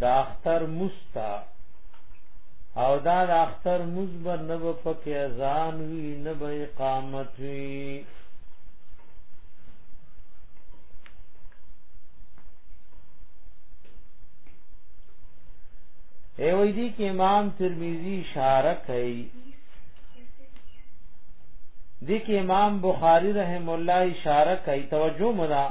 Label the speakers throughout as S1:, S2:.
S1: دا اختر مستا او دا د اختر مزب نه په پکې اذان وی نه به اقامت وی اے وې دي کې امام ترمذی اشاره کوي دي کې امام بخاری رحم الله اشاره کوي توجه مدا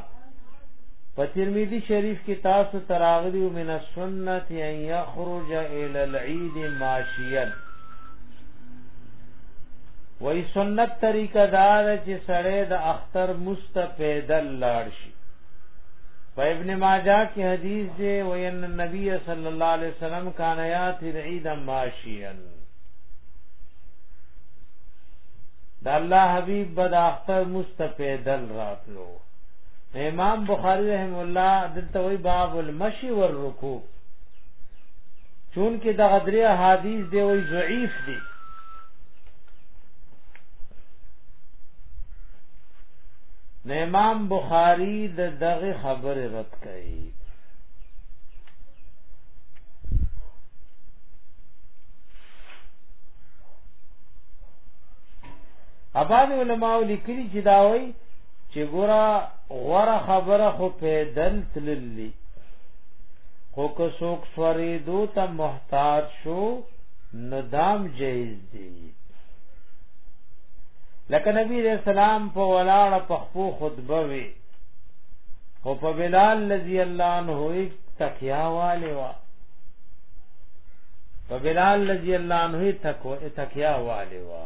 S1: په ترمذی شریف کې تاسو تراغلی من السنت ان یخرج الى العید ماشیا وای سنت طریقه دار چې سړی د اختر مستفیدل لاړ شي په ابن ماجه کې حدیث دی وای ان نبی صلی الله علیه وسلم کان یات العید ماشیا د الله حبیب بد اختر مستفیدل راتلو امام بخاری رحم الله دلته وی باب المشي والرکوع چون کې دغه درې حدیث دی وی ضعیف دی نو امام بخاری د دغه خبر رد کړي اباد علماء لیکلي چې دا وایي چې ګورا غوره خبره خو پیدل تللی خو که څوک سوریدو ته محتاج شو نو دام جایز دی لکه نبی علیہ السلام په ولاړه په خپو خطبه وی او په بلال رضی الله عنه یک تکیا والے وا په بلال رضی الله عنه تکو تکیا والے وا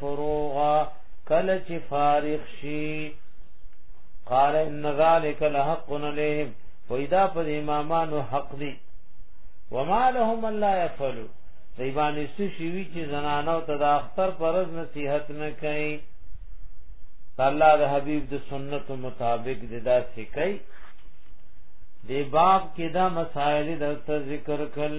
S1: فروغا کله چې فارغ شي قال ان ذلك لحق عليهم وإذا پر امامانو حق دي وما لهم الا يفعلوا دیبانی سو شوی چې زنانو ته د اختر پرز نصیحت نه کوي الله د حبیب د سنت مطابق د داسې کوي د باب کې دا مسائل د ذکر کړل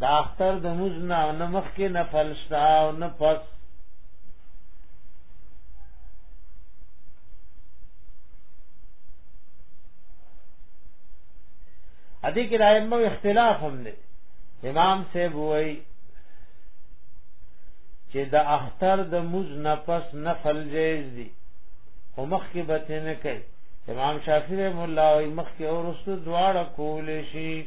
S1: دا اختر د مزنا او نه مخکې نه فلستا او نه پس ادي کې رايمو اختلاف هم دی امام صاحب وای چې د اختر د مز نفس نفل جایز دي او مخ کې بته نه کوي امام شافعی رحم الله او مخ کې اورستو دواړه کول شي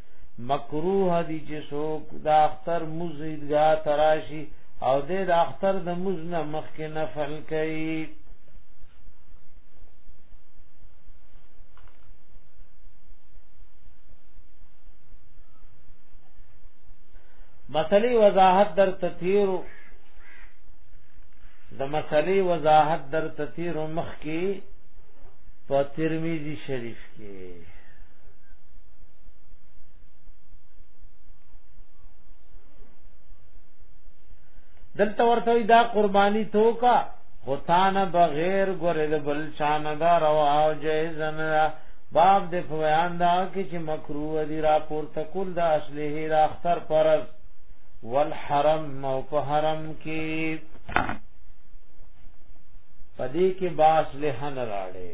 S1: مکروه دي چې څوک د اختر مزیدګا تراشي او د اختر د مزنه مخ کې نفل کوي مسلې وضاحت در تثیرو د مسلې وضاحت در تثیرو مخ کې په ترمذی شریف کې دلته ورته دا قربانی توکا غتان بغیر ګورل بل شان دا روا او جایز نه باب د فویان دا کې چې مکروه دی را پورته کول دا اصله را اختر پرز والحرم او په حرم کې پدې کې باس له نه راړې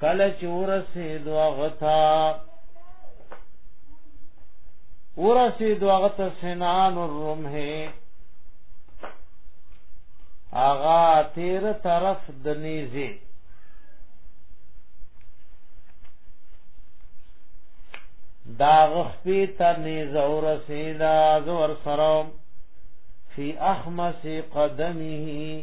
S1: کله چې ورسېد هغه ته ورسېد هغه ته سنان الرمح آغا تیر طرف د نیزه دا غخپی تا نیزه ورسېدا زور سره فی اخمس قدمه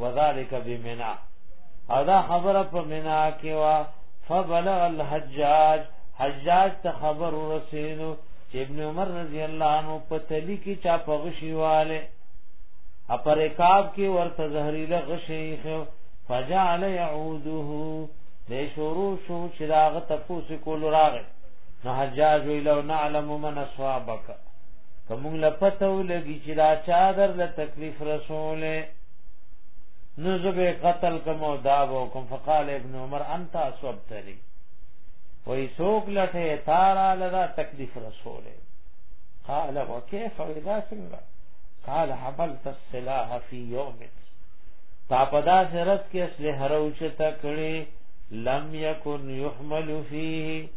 S1: وذالک بمنا او دا خبره په منا کې وا فبلغ الحجاج حجاج ته خبر ورسېدو چې ابن عمر رضی الله عنه په تلی کې چا په غشيواله اپر کاب کې ورته زهريله غشي خو فجعل يعوده دې شروع شو چې راغ تفوس کول راغ نو حجاج ویلو نعلم من اصحابک کوم لا پته ولګي چې دا چا در له تکلیف رسوله نو زبه قتل کوم او دا وکم فقال ابن عمر انت اسبتني وای سوک لټه تارا لدا تکلیف رسوله قال وكيف اذا سنگا قال حملت السلاح في يوم تا پدا سرت کې اصله هروچ تکړه لم يكن يحمل فيه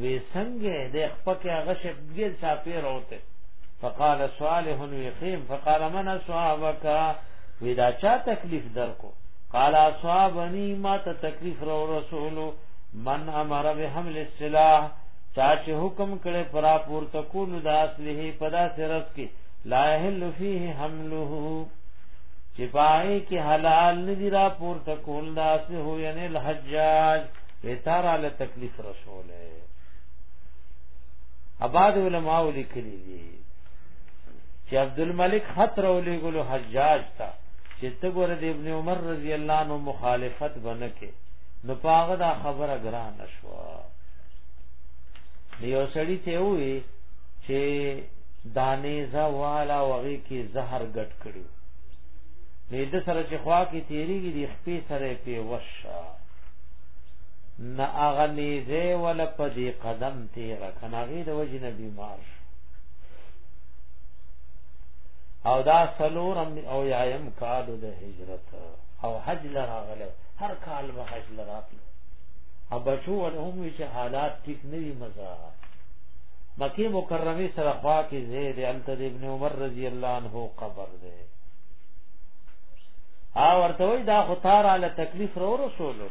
S1: وی سنگه د خپکه هغه شپ ګل چا پیر اوته فقال صالح ويخيم فقال من اصحابك ودا چا تکلیف درکو قال اصحابني ما ته تکلیف رو رسول من امر بحمل السلاح چا چې حکم کړي پرا پور تکول د اصله پدا سرس کې لا يحل فيه حمله چې پای کې حلال ندی را پور تکول د اصله یعنی الحجاج وی تارا له تکلیف رسوله اباد علماء لیکلی دي چې عبد الملک خط رولې ګلو حجاج تا چې ته ګور د ابن عمر رضی الله عنه مخالفت بنکه نو پاغه دا خبره ګران شو یو سړی ته وی چې دانې زا والا وغي کې زهر ګټ کړو نو د سره چې خوا کې تیریږي پی سره پی وشا نا اغنی زی ولا پا دی قدم تیر کنا غی دا وجه نبی مار شو او دا سلورم او یایم کالو دا حجرت او حج لرا غلو هر کال با حج لرا پی او بچو ولهم وی چه حالات ٹک نوی مزار مکی مکرمی سره خوا کې زید انت ابن عمر رضی الله عنه قبر ده ها ورته وای دا خو تار علی تکلیف رو رسول نو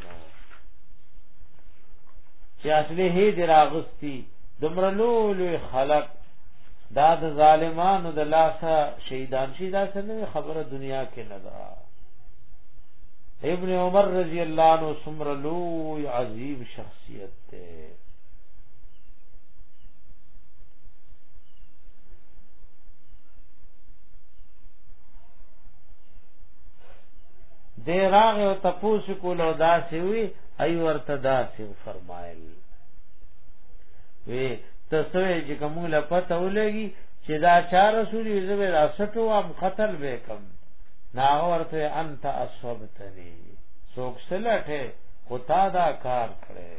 S1: چې اصله هی دراغستی دمرلول خلق دا د ظالمانو د لاسه شهیدان شي دا څنګه خبره دنیا کې نه ده ابن عمر رضی الله عنه سمر لوی عظیم شخصیت ته دی راغ او تپوس کولو داسې وی ای ورته داسې فرمایل وی تسوی چې کومه پته ولګي چې دا چا رسول یې زبر اسټو ام قتل وکم نا ورته انت اسوبتنی سوک سلټه خو تا دا کار کړې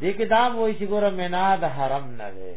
S1: دې کې دا وایي چې ګوره مینا د حرم نه دی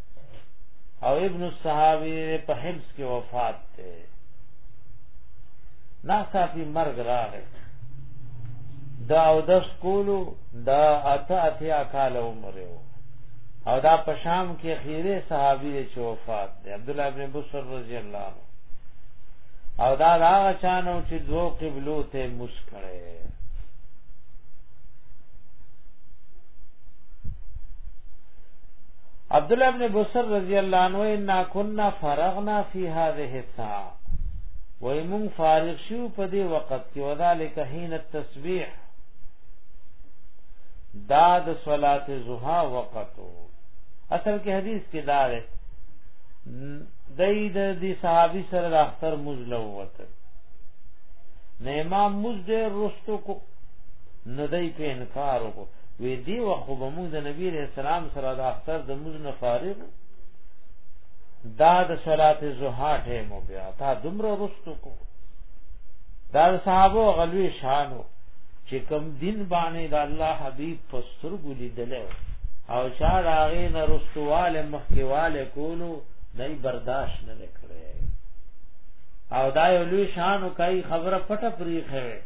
S1: او ابن الصحابی په حمص کې وفات ته ناصافی مرګ راغی دا او د سکولو دا اته اتیا کال عمر یو او دا په شام کې اخیره صحابي چې وفات دی عبد الله ابن بصر رضی الله عنه او دا دا چانو چې دوه قبلو ته مسکړې عبد الله ابن بصر رضی الله عنه ان كنا فرغنا في هذه الساعه ويمون فارغ شو په دې وخت کې وذالک حين التسبيح دا د صلات زوها وقتو اصل کې حدیث کې دار ہے دای د دې صحابي سره د اختر مزلو وته نه امام مزد رستو کو نو دای په انکار وکړو وی دی و خو به موږ د نبی علیہ السلام سره د اختر د موږ نه فارغ دا د صلات زوحا ټیم بیا تا دومره رستو کو دا صحابه غلوی شانو چې کم دین باندې د الله حبیب پستر ګلی دلو او چا راغې نه رستواله مخکیواله کولو نه برداشت نه کړي او دا یو لوی شانو کوي خبره پټه پریخه